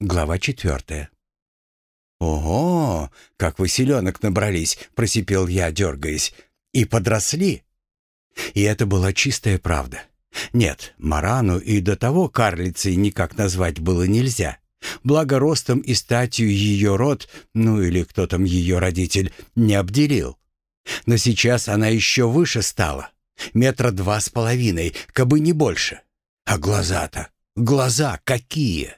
Глава четвертая. «Ого, как вы селенок набрались!» — просипел я, дергаясь. «И подросли!» И это была чистая правда. Нет, Марану и до того карлицей никак назвать было нельзя. Благо ростом и статью ее род, ну или кто там ее родитель, не обделил. Но сейчас она еще выше стала. Метра два с половиной, кабы не больше. А глаза-то, глаза какие!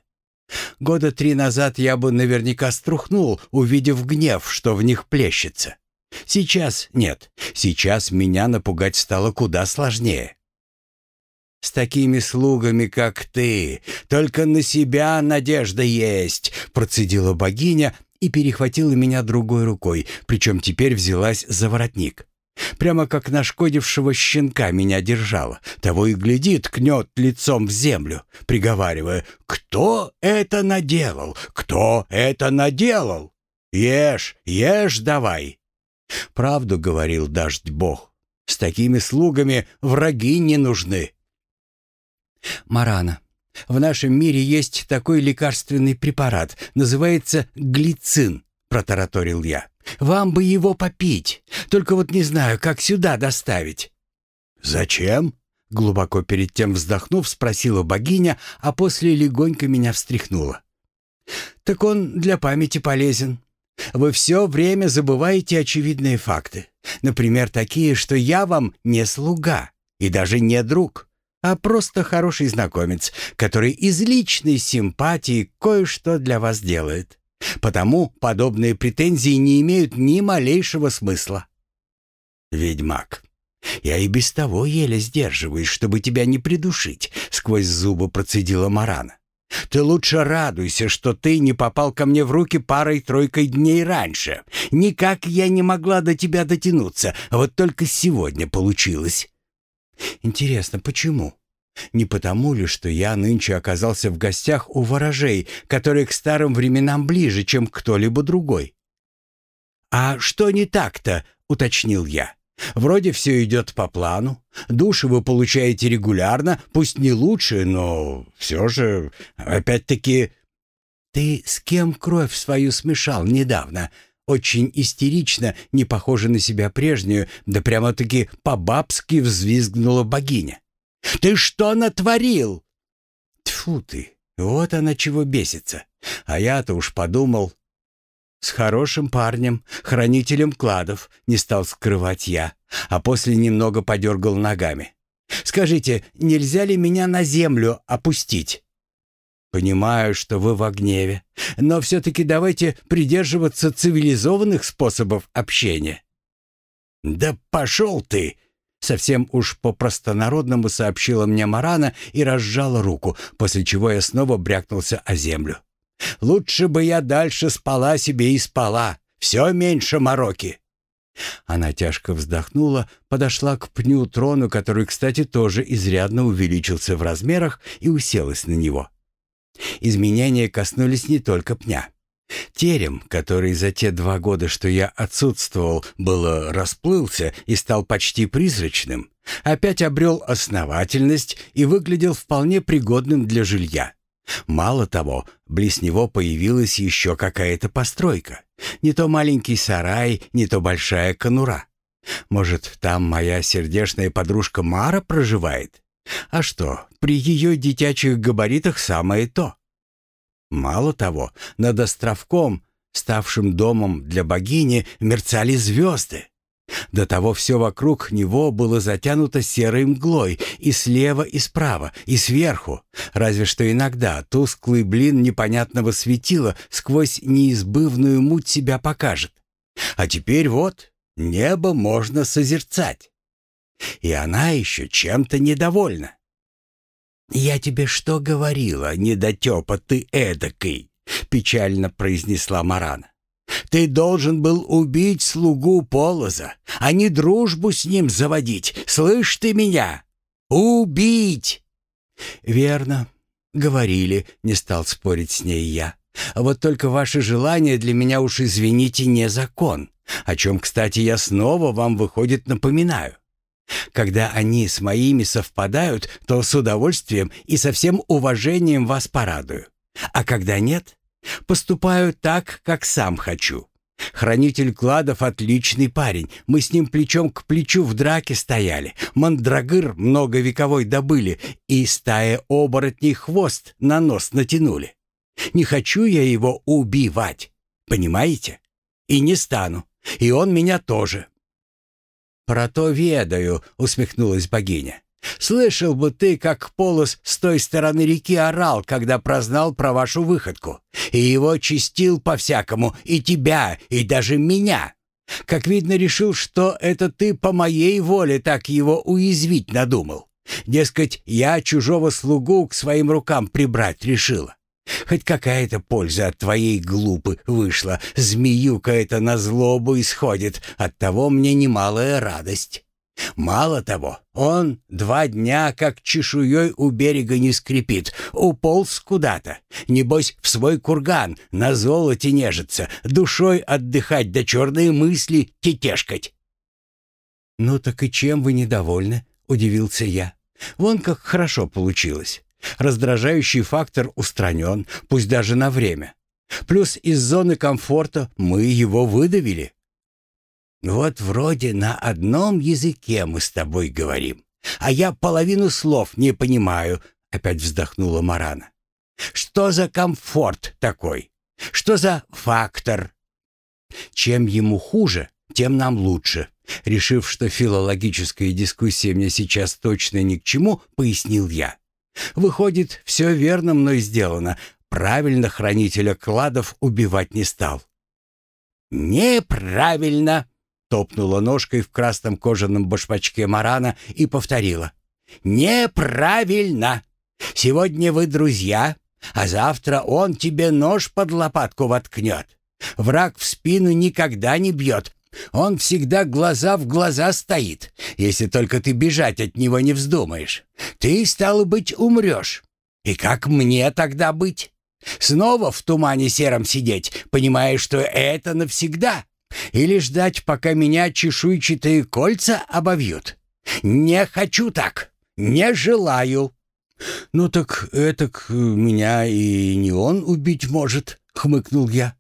Года три назад я бы наверняка струхнул, увидев гнев, что в них плещется. Сейчас нет. Сейчас меня напугать стало куда сложнее. С такими слугами, как ты, только на себя надежда есть, процедила богиня и перехватила меня другой рукой, причем теперь взялась за воротник. Прямо как нашкодившего щенка меня держала. Того и глядит, ткнет лицом в землю, приговаривая, «Кто это наделал? Кто это наделал? Ешь, ешь давай!» Правду говорил дождь бог. С такими слугами враги не нужны. Марана, в нашем мире есть такой лекарственный препарат, называется глицин, протараторил я. Вам бы его попить. Только вот не знаю, как сюда доставить». «Зачем?» Глубоко перед тем вздохнув, спросила богиня, а после легонько меня встряхнула. «Так он для памяти полезен. Вы все время забываете очевидные факты. Например, такие, что я вам не слуга и даже не друг, а просто хороший знакомец, который из личной симпатии кое-что для вас делает. Потому подобные претензии не имеют ни малейшего смысла. Ведьмак, я и без того еле сдерживаюсь, чтобы тебя не придушить, сквозь зубы процедила Марана. Ты лучше радуйся, что ты не попал ко мне в руки парой-тройкой дней раньше. Никак я не могла до тебя дотянуться, вот только сегодня получилось. Интересно, почему? Не потому ли, что я нынче оказался в гостях у ворожей, которые к старым временам ближе, чем кто-либо другой? «А что не так-то?» — уточнил я. «Вроде все идет по плану. Души вы получаете регулярно, пусть не лучше, но все же, опять-таки...» «Ты с кем кровь свою смешал недавно?» Очень истерично, не похоже на себя прежнюю, да прямо-таки по-бабски взвизгнула богиня. Ты что натворил?» Тфу ты, вот она чего бесится. А я-то уж подумал. С хорошим парнем, хранителем кладов, не стал скрывать я, а после немного подергал ногами. «Скажите, нельзя ли меня на землю опустить?» «Понимаю, что вы в гневе, но все-таки давайте придерживаться цивилизованных способов общения». «Да пошел ты!» Совсем уж по-простонародному сообщила мне Марана и разжала руку, после чего я снова брякнулся о землю. «Лучше бы я дальше спала себе и спала. Все меньше мороки». Она тяжко вздохнула, подошла к пню трону, который, кстати, тоже изрядно увеличился в размерах, и уселась на него. Изменения коснулись не только пня. Терем, который за те два года, что я отсутствовал, было расплылся и стал почти призрачным, опять обрел основательность и выглядел вполне пригодным для жилья. Мало того, близ него появилась еще какая-то постройка. Не то маленький сарай, не то большая конура. Может, там моя сердечная подружка Мара проживает? А что, при ее детячих габаритах самое то. Мало того, над островком, ставшим домом для богини, мерцали звезды. До того все вокруг него было затянуто серой мглой и слева, и справа, и сверху. Разве что иногда тусклый блин непонятного светила сквозь неизбывную муть себя покажет. А теперь вот, небо можно созерцать. И она еще чем-то недовольна. «Я тебе что говорила, недотепа ты эдакий?» — печально произнесла Марана. «Ты должен был убить слугу Полоза, а не дружбу с ним заводить. Слышь ты меня? Убить!» «Верно, говорили», — не стал спорить с ней я. «Вот только ваше желание для меня уж, извините, не закон, о чем, кстати, я снова вам, выходит, напоминаю. Когда они с моими совпадают, то с удовольствием и со всем уважением вас порадую. А когда нет, поступаю так, как сам хочу. Хранитель кладов отличный парень. Мы с ним плечом к плечу в драке стояли. Мандрагыр многовековой добыли, и стая оборотней хвост на нос натянули. Не хочу я его убивать, понимаете? И не стану. И он меня тоже. «Про то ведаю», — усмехнулась богиня. Слышал бы ты, как Полос с той стороны реки орал, когда прознал про вашу выходку. И его чистил по-всякому, и тебя, и даже меня. Как видно, решил, что это ты по моей воле так его уязвить надумал. Дескать, я чужого слугу к своим рукам прибрать решила. Хоть какая-то польза от твоей глупы вышла. Змеюка это на злобу исходит, оттого мне немалая радость. Мало того, он два дня как чешуей у берега не скрипит, уполз куда-то. Небось, в свой курган, на золоте нежится, душой отдыхать да черные мысли тетешкать. «Ну так и чем вы недовольны?» — удивился я. «Вон как хорошо получилось. Раздражающий фактор устранен, пусть даже на время. Плюс из зоны комфорта мы его выдавили». «Вот вроде на одном языке мы с тобой говорим, а я половину слов не понимаю», — опять вздохнула Марана. «Что за комфорт такой? Что за фактор?» «Чем ему хуже, тем нам лучше», — решив, что филологическая дискуссия мне сейчас точно ни к чему, пояснил я. «Выходит, все верно мной сделано. Правильно хранителя кладов убивать не стал». «Неправильно!» Топнула ножкой в красном кожаном башмачке Марана и повторила. «Неправильно! Сегодня вы друзья, а завтра он тебе нож под лопатку воткнет. Враг в спину никогда не бьет. Он всегда глаза в глаза стоит, если только ты бежать от него не вздумаешь. Ты, стало быть, умрешь. И как мне тогда быть? Снова в тумане сером сидеть, понимая, что это навсегда?» Или ждать, пока меня чешуйчатые кольца обовьют? Не хочу так. Не желаю. Ну так этак меня и не он убить может, хмыкнул я.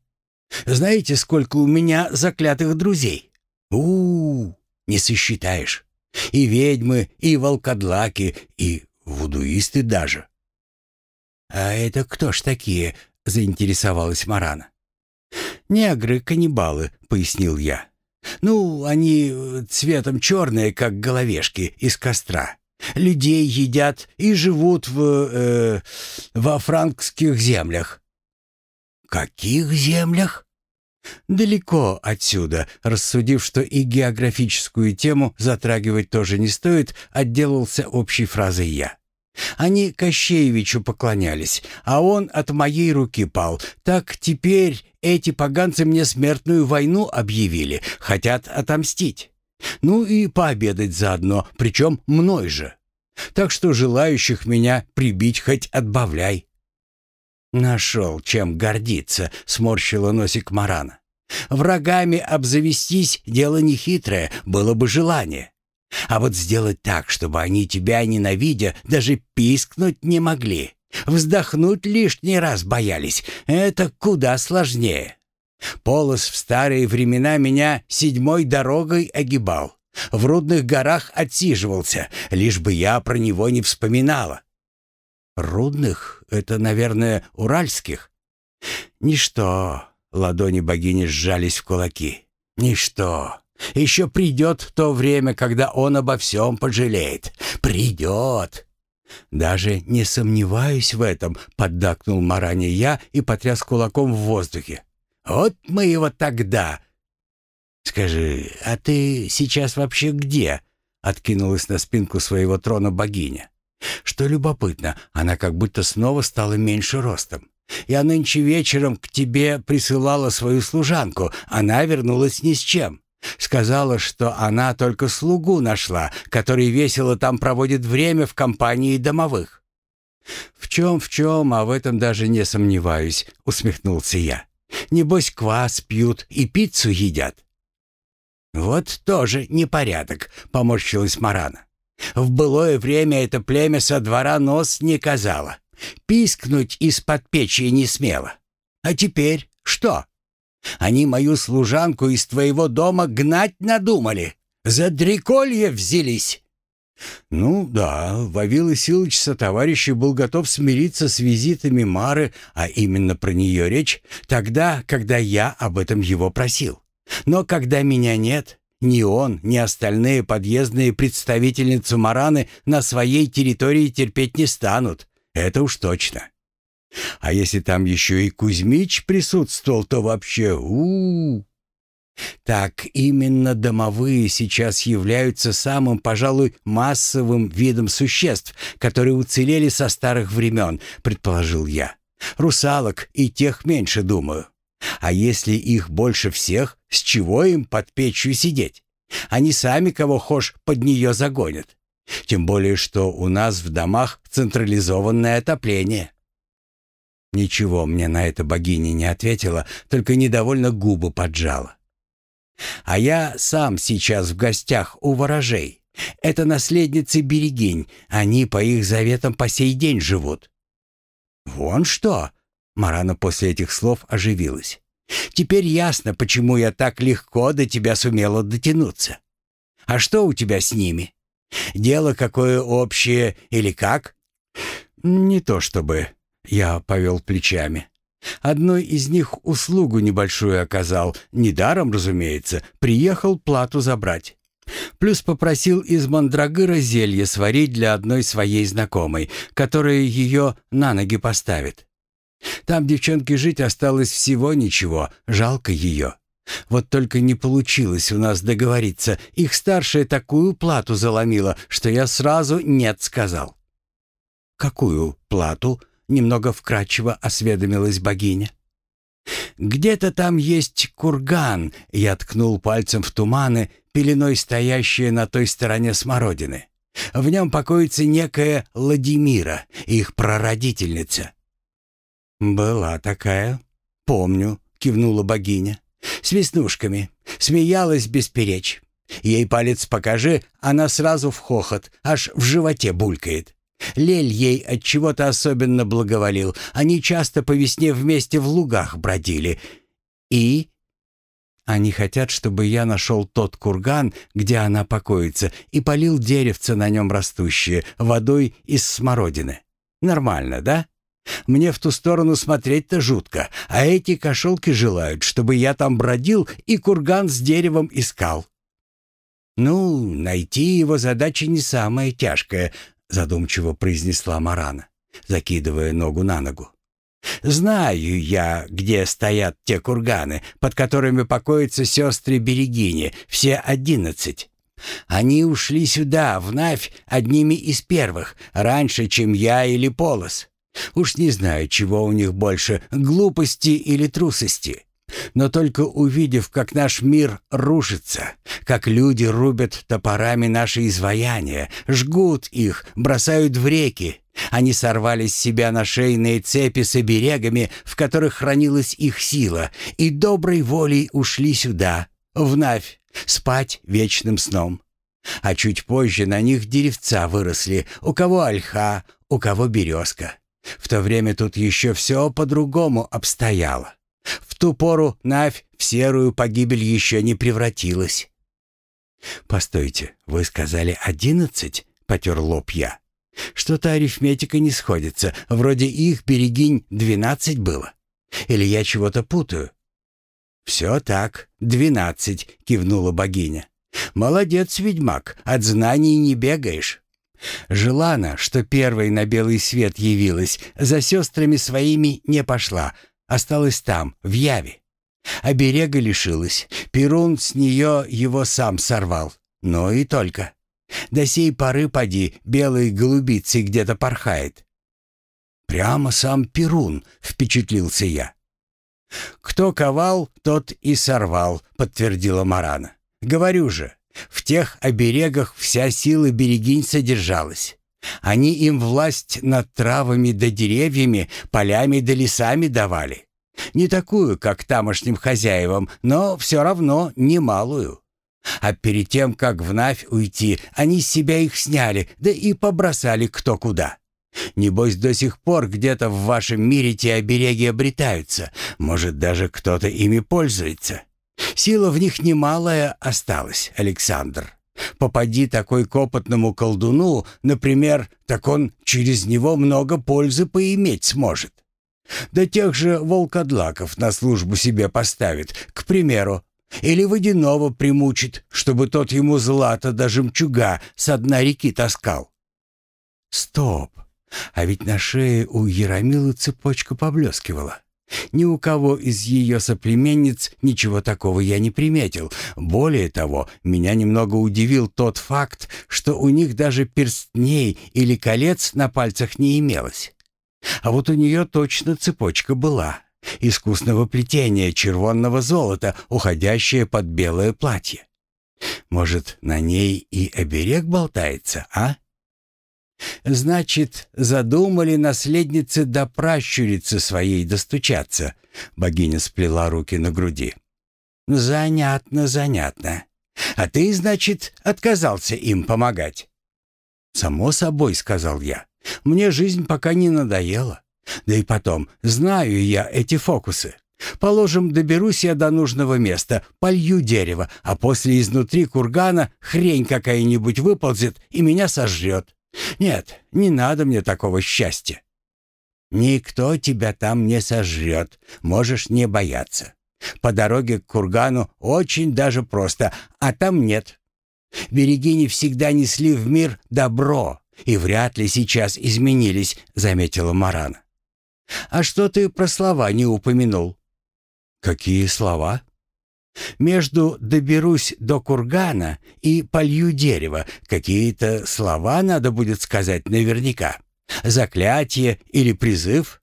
Знаете, сколько у меня заклятых друзей? У, -у, -у не сосчитаешь. И ведьмы, и волкодлаки, и вудуисты даже. А это кто ж такие? заинтересовалась Марана. «Негры-каннибалы», — пояснил я. «Ну, они цветом черные, как головешки из костра. Людей едят и живут в... Э, во франкских землях». «Каких землях?» «Далеко отсюда», рассудив, что и географическую тему затрагивать тоже не стоит, отделался общей фразой я. Они Кощеевичу поклонялись, а он от моей руки пал. Так теперь эти поганцы мне смертную войну объявили, хотят отомстить. Ну и пообедать заодно, причем мной же. Так что желающих меня прибить хоть отбавляй. «Нашел, чем гордиться», — сморщила носик Марана. «Врагами обзавестись — дело нехитрое, было бы желание. А вот сделать так, чтобы они тебя, ненавидя, даже пискнуть не могли, вздохнуть лишний раз боялись, это куда сложнее. Полос в старые времена меня седьмой дорогой огибал. В рудных горах отсиживался, лишь бы я про него не вспоминала. Рудных — это, наверное, уральских. Ничто, ладони богини сжались в кулаки. Ничто. Еще придет то время, когда он обо всем пожалеет. Придет. Даже не сомневаюсь в этом, поддакнул Маране я и потряс кулаком в воздухе. Вот мы его тогда. Скажи, а ты сейчас вообще где? Откинулась на спинку своего трона богиня. Что любопытно, она как будто снова стала меньше ростом. Я нынче вечером к тебе присылала свою служанку. Она вернулась ни с чем. Сказала, что она только слугу нашла, который весело там проводит время в компании домовых. «В чем, в чем, а в этом даже не сомневаюсь», — усмехнулся я. «Небось, квас пьют и пиццу едят». «Вот тоже непорядок», — поморщилась Марана. «В былое время это племя со двора нос не казало. Пискнуть из-под печи не смело. А теперь что? Они мою служанку из твоего дома гнать надумали. За дреколье взялись. Ну да, Силыч со товарищем был готов смириться с визитами Мары, а именно про нее речь, тогда, когда я об этом его просил. Но когда меня нет, ни он, ни остальные подъездные представительницы Мараны на своей территории терпеть не станут. Это уж точно. А если там еще и Кузьмич присутствовал, то вообще у, -у, -у. Так именно домовые сейчас являются самым, пожалуй, массовым видом существ, которые уцелели со старых времен, предположил я. Русалок и тех меньше, думаю. А если их больше всех, с чего им под печью сидеть? Они сами кого хошь под нее загонят. Тем более, что у нас в домах централизованное отопление. Ничего мне на это богиня не ответила, только недовольно губы поджала. А я сам сейчас в гостях у ворожей. Это наследницы Берегинь, они по их заветам по сей день живут. Вон что! Марана после этих слов оживилась. Теперь ясно, почему я так легко до тебя сумела дотянуться. А что у тебя с ними? Дело какое общее или как? Не то чтобы, я повел плечами. Одной из них услугу небольшую оказал, недаром, разумеется, приехал плату забрать. Плюс попросил из мандрагыра зелье сварить для одной своей знакомой, которая ее на ноги поставит. Там девчонке жить осталось всего ничего, жалко ее. Вот только не получилось у нас договориться. Их старшая такую плату заломила, что я сразу «нет» сказал. «Какую плату?» Немного вкрадчиво осведомилась богиня. «Где-то там есть курган», — я ткнул пальцем в туманы, пеленой стоящие на той стороне смородины. В нем покоится некая Ладимира, их прародительница. «Была такая, помню», — кивнула богиня. «С веснушками. Смеялась бесперечь. Ей палец покажи, она сразу в хохот, аж в животе булькает. Лель ей от чего-то особенно благоволил. Они часто по весне вместе в лугах бродили. И они хотят, чтобы я нашел тот курган, где она покоится, и полил деревце на нем растущее водой из смородины. Нормально, да? Мне в ту сторону смотреть-то жутко, а эти кошелки желают, чтобы я там бродил и курган с деревом искал. Ну, найти его задача не самая тяжкая, задумчиво произнесла Марана, закидывая ногу на ногу. «Знаю я, где стоят те курганы, под которыми покоятся сестры Берегини, все одиннадцать. Они ушли сюда, в Навь, одними из первых, раньше, чем я или Полос. Уж не знаю, чего у них больше, глупости или трусости. Но только увидев, как наш мир рушится, как люди рубят топорами наши изваяния, жгут их, бросают в реки, они сорвали с себя на шейные цепи с оберегами, в которых хранилась их сила, и доброй волей ушли сюда, в Навь, спать вечным сном. А чуть позже на них деревца выросли, у кого ольха, у кого березка. В то время тут еще все по-другому обстояло. В ту пору Навь в серую погибель еще не превратилась. «Постойте, вы сказали одиннадцать?» — потер лоб я. «Что-то арифметика не сходится. Вроде их берегинь двенадцать было. Или я чего-то путаю?» «Все так, двенадцать», — кивнула богиня. «Молодец, ведьмак, от знаний не бегаешь». Жила она, что первой на белый свет явилась, за сестрами своими не пошла, осталась там, в Яве. Оберега лишилась, Перун с нее его сам сорвал, но и только. До сей поры, поди, белой голубицей где-то порхает. «Прямо сам Перун», — впечатлился я. «Кто ковал, тот и сорвал», — подтвердила Марана. «Говорю же, в тех оберегах вся сила берегинь содержалась. Они им власть над травами да деревьями, полями да лесами давали. Не такую, как тамошним хозяевам, но все равно немалую. А перед тем, как в Навь уйти, они с себя их сняли, да и побросали кто куда. Небось, до сих пор где-то в вашем мире те обереги обретаются. Может, даже кто-то ими пользуется. Сила в них немалая осталась, Александр. Попади такой к опытному колдуну, например, так он через него много пользы поиметь сможет. Да тех же волкодлаков на службу себе поставит, к примеру, или водяного примучит, чтобы тот ему злато да жемчуга с дна реки таскал. Стоп! А ведь на шее у Яромилы цепочка поблескивала. Ни у кого из ее соплеменниц ничего такого я не приметил. Более того, меня немного удивил тот факт, что у них даже перстней или колец на пальцах не имелось. А вот у нее точно цепочка была. Искусного плетения червонного золота, уходящее под белое платье. Может, на ней и оберег болтается, а? «Значит, задумали наследницы до пращурицы своей достучаться», — богиня сплела руки на груди. «Занятно, занятно. А ты, значит, отказался им помогать?» «Само собой», — сказал я. «Мне жизнь пока не надоела. Да и потом, знаю я эти фокусы. Положим, доберусь я до нужного места, полью дерево, а после изнутри кургана хрень какая-нибудь выползет и меня сожрет. Нет, не надо мне такого счастья. Никто тебя там не сожрет, можешь не бояться. По дороге к кургану очень даже просто, а там нет. Берегини всегда несли в мир добро, и вряд ли сейчас изменились, заметила Марана. А что ты про слова не упомянул? Какие слова? Между «доберусь до кургана» и «полью дерево» какие-то слова надо будет сказать наверняка. Заклятие или призыв?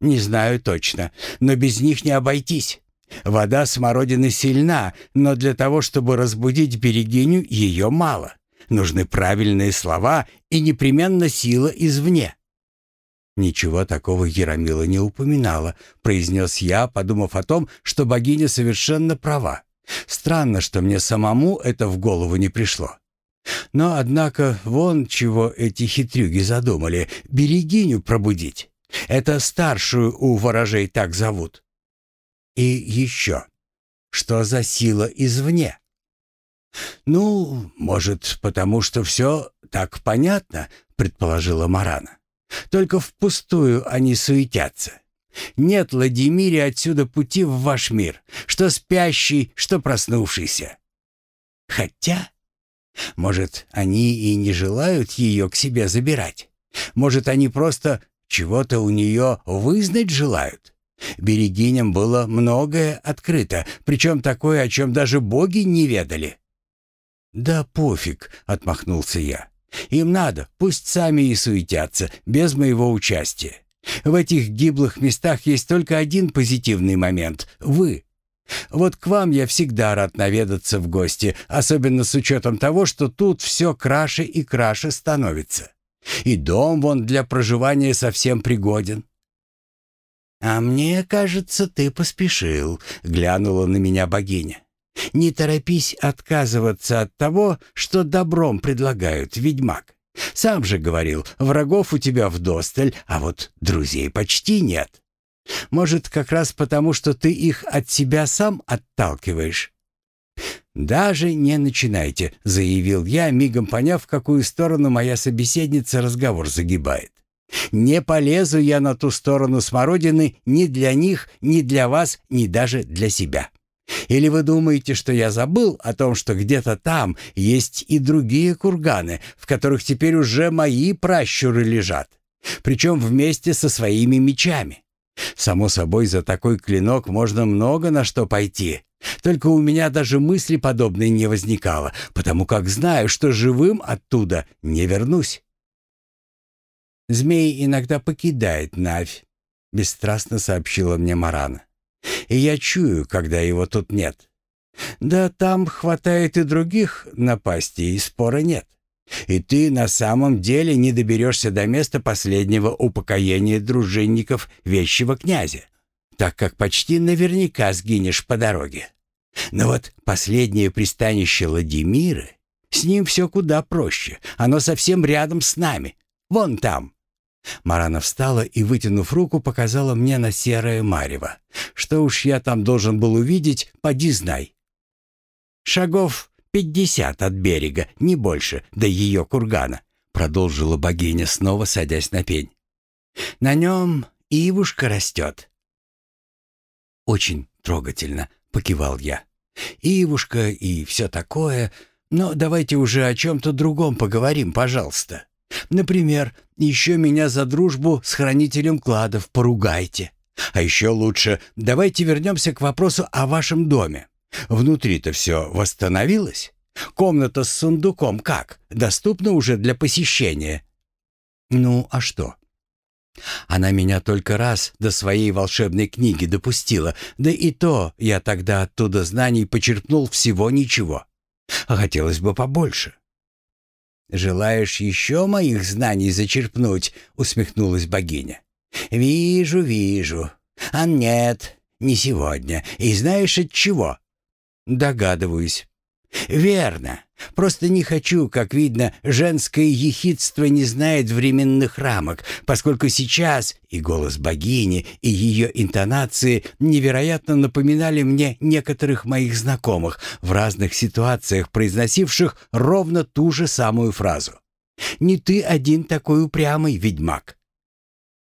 Не знаю точно, но без них не обойтись. Вода смородины сильна, но для того, чтобы разбудить берегиню, ее мало. Нужны правильные слова и непременно сила извне. «Ничего такого Яромила не упоминала», — произнес я, подумав о том, что богиня совершенно права. Странно, что мне самому это в голову не пришло. Но, однако, вон чего эти хитрюги задумали — берегиню пробудить. Это старшую у ворожей так зовут. И еще. Что за сила извне? «Ну, может, потому что все так понятно», — предположила Марана. Только впустую они суетятся. Нет, Владимире, отсюда пути в ваш мир, что спящий, что проснувшийся. Хотя, может, они и не желают ее к себе забирать. Может, они просто чего-то у нее вызнать желают. Берегиням было многое открыто, причем такое, о чем даже боги не ведали. «Да пофиг», — отмахнулся я. Им надо, пусть сами и суетятся, без моего участия. В этих гиблых местах есть только один позитивный момент — вы. Вот к вам я всегда рад наведаться в гости, особенно с учетом того, что тут все краше и краше становится. И дом вон для проживания совсем пригоден. «А мне кажется, ты поспешил», — глянула на меня богиня. Не торопись отказываться от того, что добром предлагают, ведьмак. Сам же говорил, врагов у тебя вдосталь, а вот друзей почти нет. Может, как раз потому, что ты их от себя сам отталкиваешь? «Даже не начинайте», — заявил я, мигом поняв, в какую сторону моя собеседница разговор загибает. «Не полезу я на ту сторону смородины ни для них, ни для вас, ни даже для себя». Или вы думаете, что я забыл о том, что где-то там есть и другие курганы, в которых теперь уже мои пращуры лежат, причем вместе со своими мечами? Само собой, за такой клинок можно много на что пойти. Только у меня даже мысли подобной не возникало, потому как знаю, что живым оттуда не вернусь. «Змей иногда покидает Навь», — бесстрастно сообщила мне Марана и я чую, когда его тут нет. Да там хватает и других напастей, и спора нет. И ты на самом деле не доберешься до места последнего упокоения дружинников вещего князя, так как почти наверняка сгинешь по дороге. Но вот последнее пристанище Ладимиры, с ним все куда проще, оно совсем рядом с нами, вон там. Марана встала и, вытянув руку, показала мне на серое марево. Что уж я там должен был увидеть, поди знай. Шагов пятьдесят от берега, не больше, до ее кургана, продолжила богиня, снова садясь на пень. На нем ивушка растет. Очень трогательно, покивал я. Ивушка и все такое, но давайте уже о чем-то другом поговорим, пожалуйста. Например, еще меня за дружбу с хранителем кладов поругайте. А еще лучше, давайте вернемся к вопросу о вашем доме. Внутри-то все восстановилось? Комната с сундуком как? Доступна уже для посещения? Ну, а что? Она меня только раз до своей волшебной книги допустила, да и то я тогда оттуда знаний почерпнул всего ничего. Хотелось бы побольше. «Желаешь еще моих знаний зачерпнуть?» — усмехнулась богиня. «Вижу, вижу. А нет, не сегодня. И знаешь от чего?» «Догадываюсь». «Верно. Просто не хочу, как видно, женское ехидство не знает временных рамок, поскольку сейчас и голос богини, и ее интонации невероятно напоминали мне некоторых моих знакомых в разных ситуациях, произносивших ровно ту же самую фразу. «Не ты один такой упрямый, ведьмак».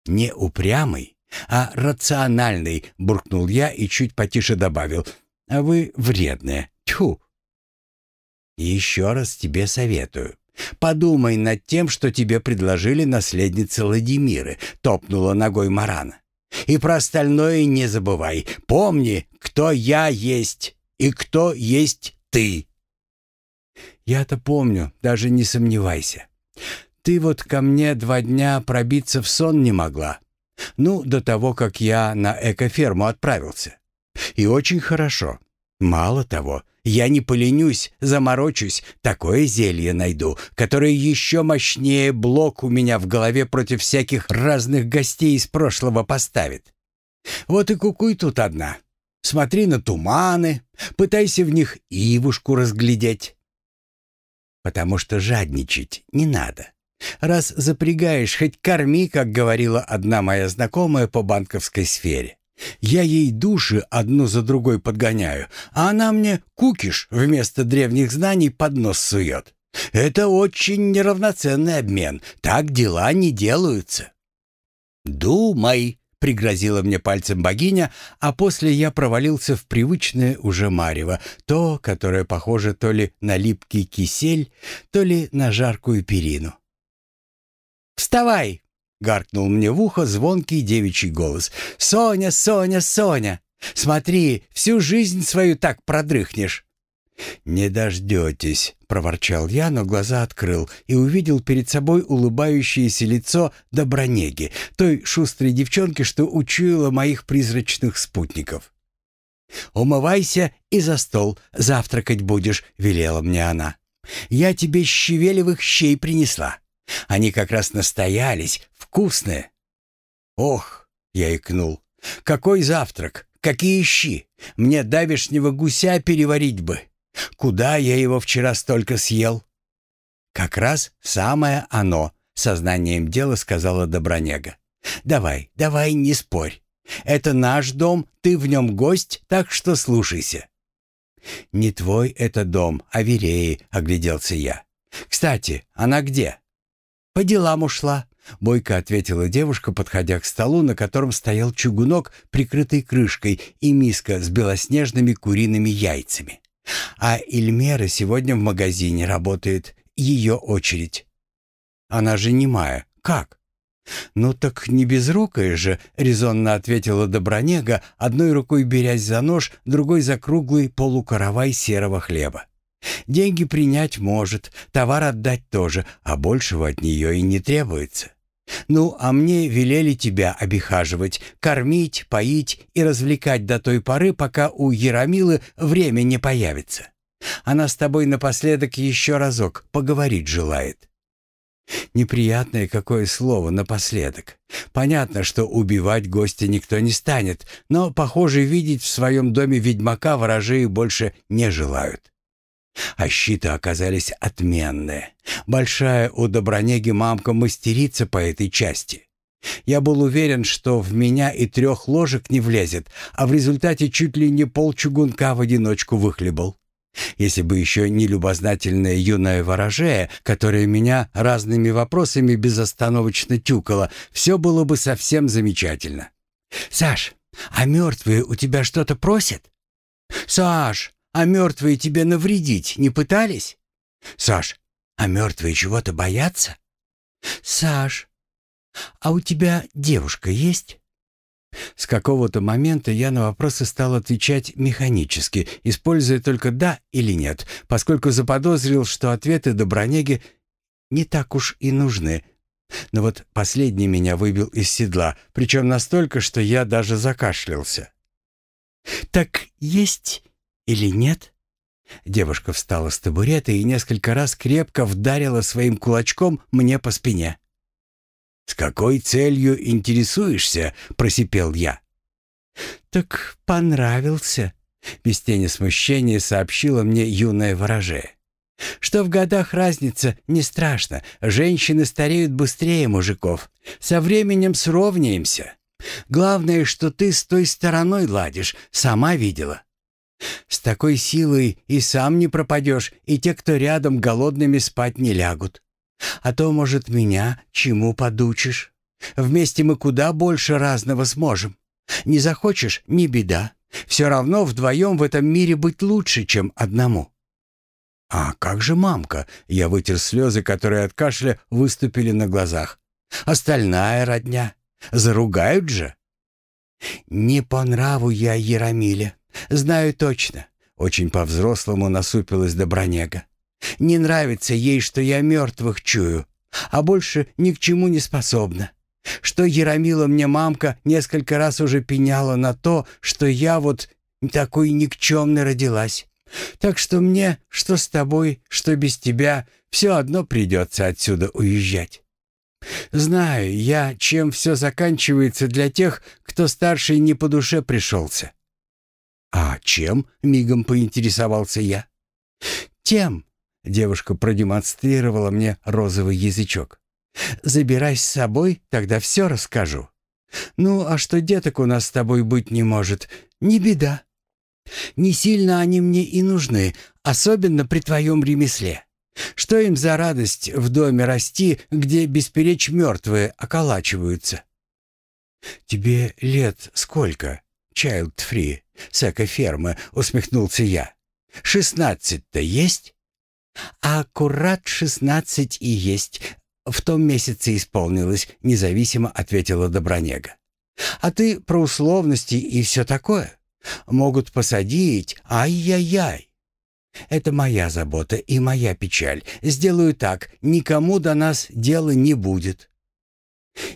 «Не упрямый, а рациональный», — буркнул я и чуть потише добавил. «А вы вредные. Тьфу!» Еще раз тебе советую. Подумай над тем, что тебе предложили наследница Владимиры, топнула ногой Марана. И про остальное не забывай. Помни, кто я есть и кто есть ты. Я-то помню, даже не сомневайся. Ты вот ко мне два дня пробиться в сон не могла. Ну, до того, как я на экоферму отправился. И очень хорошо. Мало того, я не поленюсь, заморочусь, такое зелье найду, которое еще мощнее блок у меня в голове против всяких разных гостей из прошлого поставит. Вот и кукуй тут одна. Смотри на туманы, пытайся в них ивушку разглядеть. Потому что жадничать не надо. Раз запрягаешь, хоть корми, как говорила одна моя знакомая по банковской сфере. Я ей души одну за другой подгоняю, а она мне кукиш вместо древних знаний под нос сует. Это очень неравноценный обмен. Так дела не делаются. «Думай», — пригрозила мне пальцем богиня, а после я провалился в привычное уже марево, то, которое похоже то ли на липкий кисель, то ли на жаркую перину. «Вставай!» Гаркнул мне в ухо звонкий девичий голос. «Соня, Соня, Соня! Смотри, всю жизнь свою так продрыхнешь!» «Не дождетесь», — проворчал я, но глаза открыл и увидел перед собой улыбающееся лицо Добронеги, той шустрой девчонки, что учуяла моих призрачных спутников. «Умывайся и за стол, завтракать будешь», — велела мне она. «Я тебе щавелевых щей принесла. Они как раз настоялись, вкусные. Ох, я икнул. Какой завтрак, какие щи. Мне давешнего гуся переварить бы. Куда я его вчера столько съел? Как раз самое оно, сознанием дела сказала Добронега. Давай, давай, не спорь. Это наш дом, ты в нем гость, так что слушайся. «Не твой это дом, а Вереи», — огляделся я. «Кстати, она где?» «По делам ушла», — бойко ответила девушка, подходя к столу, на котором стоял чугунок, прикрытый крышкой, и миска с белоснежными куриными яйцами. «А Эльмера сегодня в магазине работает. Ее очередь». «Она же немая. Как?» «Ну так не безрукая же», — резонно ответила Добронега, одной рукой берясь за нож, другой за круглый полукоровай серого хлеба. Деньги принять может, товар отдать тоже, а большего от нее и не требуется. Ну, а мне велели тебя обихаживать, кормить, поить и развлекать до той поры, пока у Яромилы время не появится. Она с тобой напоследок еще разок поговорить желает. Неприятное какое слово напоследок. Понятно, что убивать гостя никто не станет, но, похоже, видеть в своем доме ведьмака ворожеи больше не желают. А щиты оказались отменные. Большая у Добронеги мамка мастерица по этой части. Я был уверен, что в меня и трех ложек не влезет, а в результате чуть ли не полчугунка в одиночку выхлебал. Если бы еще не любознательная юная ворожея, которая меня разными вопросами безостановочно тюкала, все было бы совсем замечательно. «Саш, а мертвые у тебя что-то просят?» «Саш, а мертвые тебе навредить не пытались?» «Саш, а мертвые чего-то боятся?» «Саш, а у тебя девушка есть?» С какого-то момента я на вопросы стал отвечать механически, используя только «да» или «нет», поскольку заподозрил, что ответы Добронеги не так уж и нужны. Но вот последний меня выбил из седла, причем настолько, что я даже закашлялся. «Так есть или нет?» Девушка встала с табурета и несколько раз крепко вдарила своим кулачком мне по спине. «С какой целью интересуешься?» — просипел я. «Так понравился», — без тени смущения сообщила мне юная ворожея. «Что в годах разница не страшно. Женщины стареют быстрее мужиков. Со временем сровняемся. Главное, что ты с той стороной ладишь, сама видела. С такой силой и сам не пропадешь, и те, кто рядом, голодными спать не лягут. А то, может, меня чему подучишь? Вместе мы куда больше разного сможем. Не захочешь — не беда. Все равно вдвоем в этом мире быть лучше, чем одному». «А как же мамка?» Я вытер слезы, которые от кашля выступили на глазах. «Остальная родня. Заругают же?» «Не по нраву я Яромиле. Знаю точно». Очень по-взрослому насупилась Добронега. Не нравится ей, что я мертвых чую, а больше ни к чему не способна. Что Яромила мне мамка несколько раз уже пеняла на то, что я вот такой никчемной родилась. Так что мне, что с тобой, что без тебя, все одно придется отсюда уезжать. Знаю я, чем все заканчивается для тех, кто старший не по душе пришелся. А чем, мигом поинтересовался я? Тем, Девушка продемонстрировала мне розовый язычок. «Забирай с собой, тогда все расскажу. Ну, а что деток у нас с тобой быть не может, не беда. Не сильно они мне и нужны, особенно при твоем ремесле. Что им за радость в доме расти, где бесперечь мертвые околачиваются?» «Тебе лет сколько, чайлд-фри, сэко-фермы?» — усмехнулся я. «Шестнадцать-то есть?» «Аккурат шестнадцать и есть. В том месяце исполнилось», — независимо ответила Добронега. «А ты про условности и все такое? Могут посадить, ай-яй-яй. Это моя забота и моя печаль. Сделаю так, никому до нас дела не будет».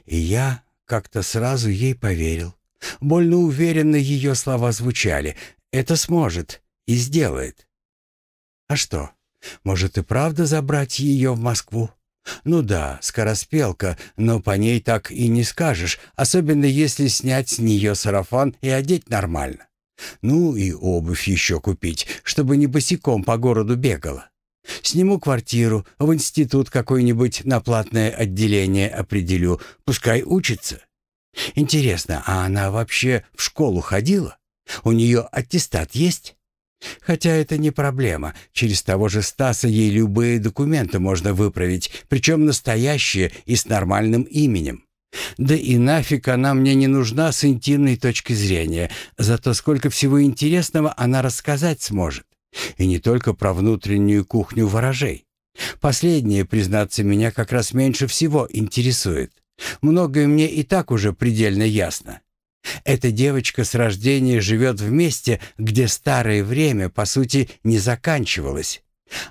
И я как-то сразу ей поверил. Больно уверенно ее слова звучали. «Это сможет и сделает». «А что?» Может и правда забрать ее в Москву? Ну да, скороспелка, но по ней так и не скажешь, особенно если снять с нее сарафан и одеть нормально. Ну и обувь еще купить, чтобы не босиком по городу бегала. Сниму квартиру, в институт какой-нибудь на платное отделение определю, пускай учится. Интересно, а она вообще в школу ходила? У нее аттестат есть? Хотя это не проблема. Через того же Стаса ей любые документы можно выправить, причем настоящие и с нормальным именем. Да и нафиг она мне не нужна с интимной точки зрения, зато сколько всего интересного она рассказать сможет. И не только про внутреннюю кухню ворожей. Последнее, признаться, меня как раз меньше всего интересует. Многое мне и так уже предельно ясно. Эта девочка с рождения живет в месте, где старое время, по сути, не заканчивалось.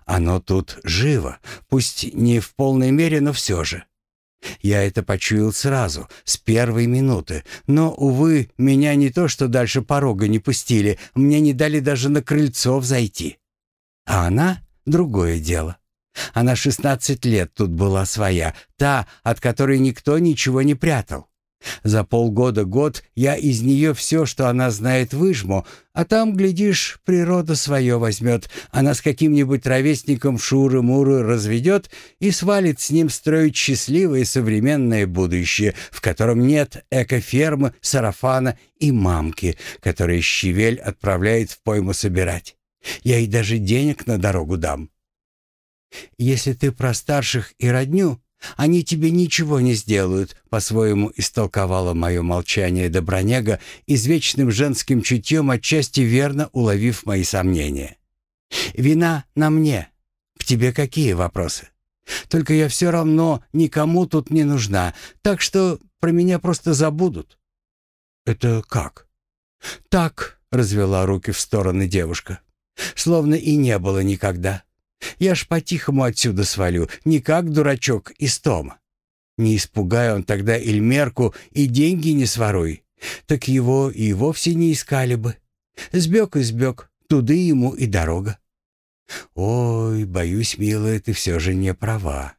Оно тут живо, пусть не в полной мере, но все же. Я это почуял сразу, с первой минуты, но, увы, меня не то что дальше порога не пустили, мне не дали даже на крыльцо взойти. А она — другое дело. Она шестнадцать лет тут была своя, та, от которой никто ничего не прятал. За полгода-год я из нее все, что она знает, выжму, а там, глядишь, природа свое возьмет. Она с каким-нибудь ровесником шуры-муры разведет и свалит с ним строить счастливое современное будущее, в котором нет экофермы, сарафана и мамки, которая щавель отправляет в пойму собирать. Я ей даже денег на дорогу дам. Если ты про старших и родню, они тебе ничего не сделают, по-своему истолковала мое молчание Добронега, извечным женским чутьем отчасти верно уловив мои сомнения. Вина на мне. К тебе какие вопросы? Только я все равно никому тут не нужна, так что про меня просто забудут. Это как? Так, развела руки в стороны девушка. Словно и не было никогда. Я ж по-тихому отсюда свалю, не как дурачок из Тома. Не испугай он тогда Эльмерку и деньги не своруй. Так его и вовсе не искали бы. Сбег и сбег, туды ему и дорога. Ой, боюсь, милая, ты все же не права.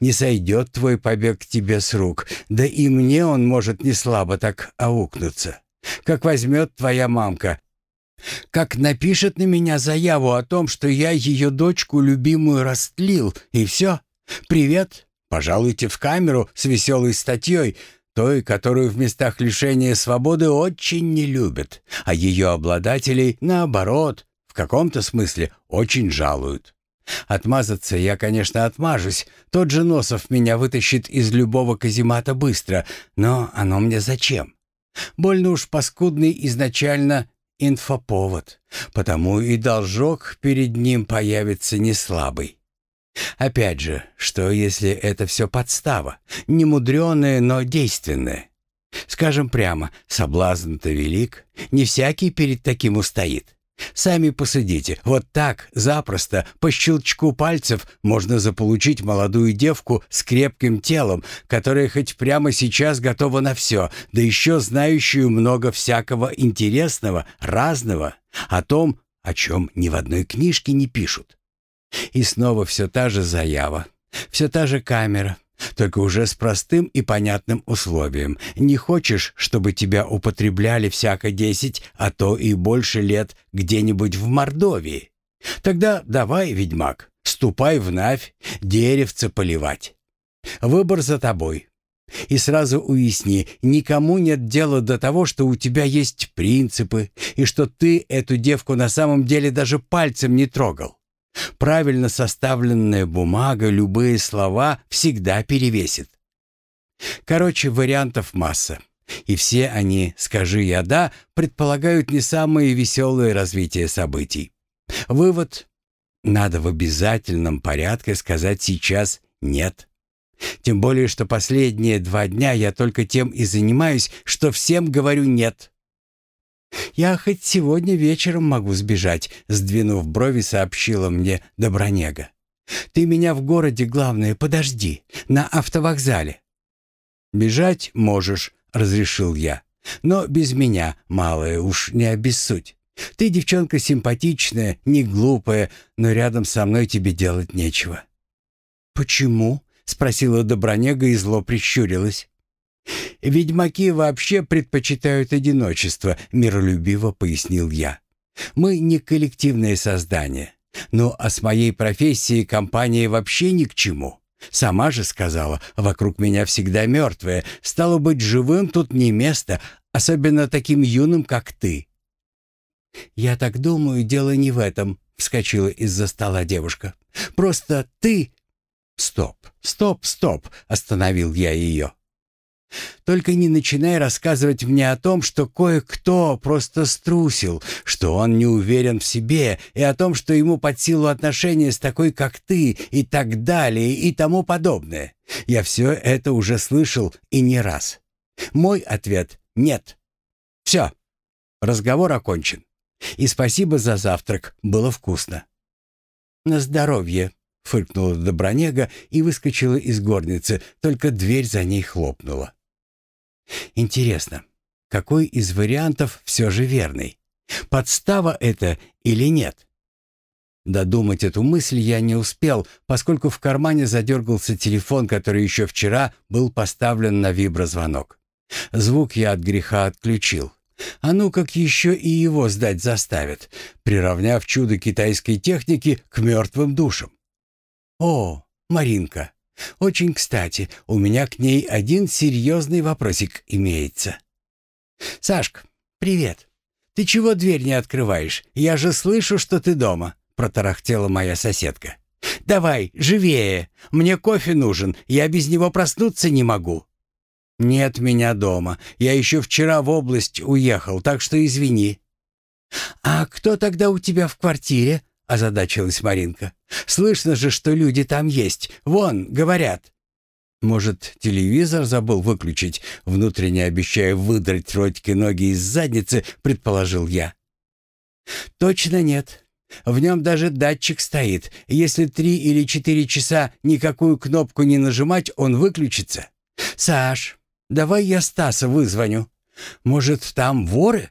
Не сойдет твой побег тебе с рук, да и мне он может не слабо так аукнуться. Как возьмет твоя мамка, как напишет на меня заяву о том, что я ее дочку любимую растлил, и все. Привет, пожалуйте в камеру с веселой статьей, той, которую в местах лишения свободы очень не любят, а ее обладателей, наоборот, в каком-то смысле очень жалуют. Отмазаться я, конечно, отмажусь. Тот же Носов меня вытащит из любого каземата быстро, но оно мне зачем? Больно уж паскудный изначально инфоповод, потому и должок перед ним появится не слабый. Опять же, что если это все подстава, немудреная, но действенная? Скажем прямо, соблазн-то велик, не всякий перед таким устоит. Сами посудите, вот так, запросто, по щелчку пальцев можно заполучить молодую девку с крепким телом, которая хоть прямо сейчас готова на все, да еще знающую много всякого интересного, разного, о том, о чем ни в одной книжке не пишут. И снова все та же заява, все та же камера, только уже с простым и понятным условием. Не хочешь, чтобы тебя употребляли всяко десять, а то и больше лет где-нибудь в Мордовии? Тогда давай, ведьмак, ступай в Навь, деревце поливать. Выбор за тобой. И сразу уясни, никому нет дела до того, что у тебя есть принципы, и что ты эту девку на самом деле даже пальцем не трогал. Правильно составленная бумага любые слова всегда перевесит. Короче, вариантов масса. И все они, скажи я «да», предполагают не самые веселые развития событий. Вывод. Надо в обязательном порядке сказать сейчас «нет». Тем более, что последние два дня я только тем и занимаюсь, что всем говорю «нет». «Я хоть сегодня вечером могу сбежать», — сдвинув брови, сообщила мне Добронега. «Ты меня в городе, главное, подожди, на автовокзале». «Бежать можешь», — разрешил я. «Но без меня, малая, уж не обессудь. Ты девчонка симпатичная, не глупая, но рядом со мной тебе делать нечего». «Почему?» — спросила Добронега и зло прищурилась. «Ведьмаки вообще предпочитают одиночество», — миролюбиво пояснил я. «Мы не коллективное создание. Ну, а с моей профессией компания вообще ни к чему. Сама же сказала, вокруг меня всегда мертвые. Стало быть, живым тут не место, особенно таким юным, как ты». «Я так думаю, дело не в этом», — вскочила из-за стола девушка. «Просто ты...» «Стоп, стоп, стоп!» — остановил я ее. Только не начинай рассказывать мне о том, что кое-кто просто струсил, что он не уверен в себе, и о том, что ему под силу отношения с такой, как ты, и так далее, и тому подобное. Я все это уже слышал и не раз. Мой ответ — нет. Все, разговор окончен. И спасибо за завтрак, было вкусно. На здоровье, фыркнула Добронега и выскочила из горницы, только дверь за ней хлопнула. Интересно, какой из вариантов все же верный? Подстава это или нет? Додумать эту мысль я не успел, поскольку в кармане задергался телефон, который еще вчера был поставлен на виброзвонок. Звук я от греха отключил. А ну как еще и его сдать заставят, приравняв чудо китайской техники к мертвым душам. О, Маринка, очень кстати, у меня к ней один серьезный вопросик имеется. Сашка, привет. Ты чего дверь не открываешь? Я же слышу, что ты дома, протарахтела моя соседка. Давай, живее. Мне кофе нужен, я без него проснуться не могу. «Нет меня дома. Я еще вчера в область уехал, так что извини». «А кто тогда у тебя в квартире?» — озадачилась Маринка. «Слышно же, что люди там есть. Вон, говорят». «Может, телевизор забыл выключить?» Внутренне обещая выдрать Родьке ноги из задницы, предположил я. «Точно нет. В нем даже датчик стоит. Если три или четыре часа никакую кнопку не нажимать, он выключится. Саш, Давай я Стаса вызвоню. Может, там воры?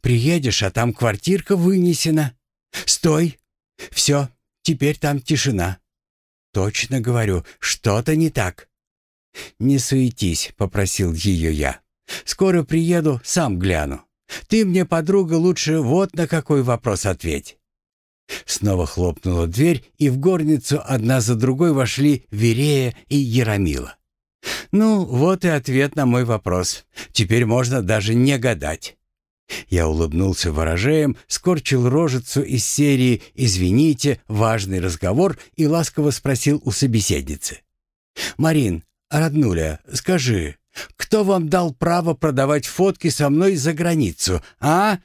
Приедешь, а там квартирка вынесена. Стой. Все, теперь там тишина. Точно говорю, что-то не так. Не суетись, попросил ее я. Скоро приеду, сам гляну. Ты мне, подруга, лучше вот на какой вопрос ответь. Снова хлопнула дверь, и в горницу одна за другой вошли Верея и Яромила. Ну, вот и ответ на мой вопрос. Теперь можно даже не гадать. Я улыбнулся ворожеем, скорчил рожицу из серии «Извините, важный разговор» и ласково спросил у собеседницы. «Марин, роднуля, скажи, кто вам дал право продавать фотки со мной за границу, а?»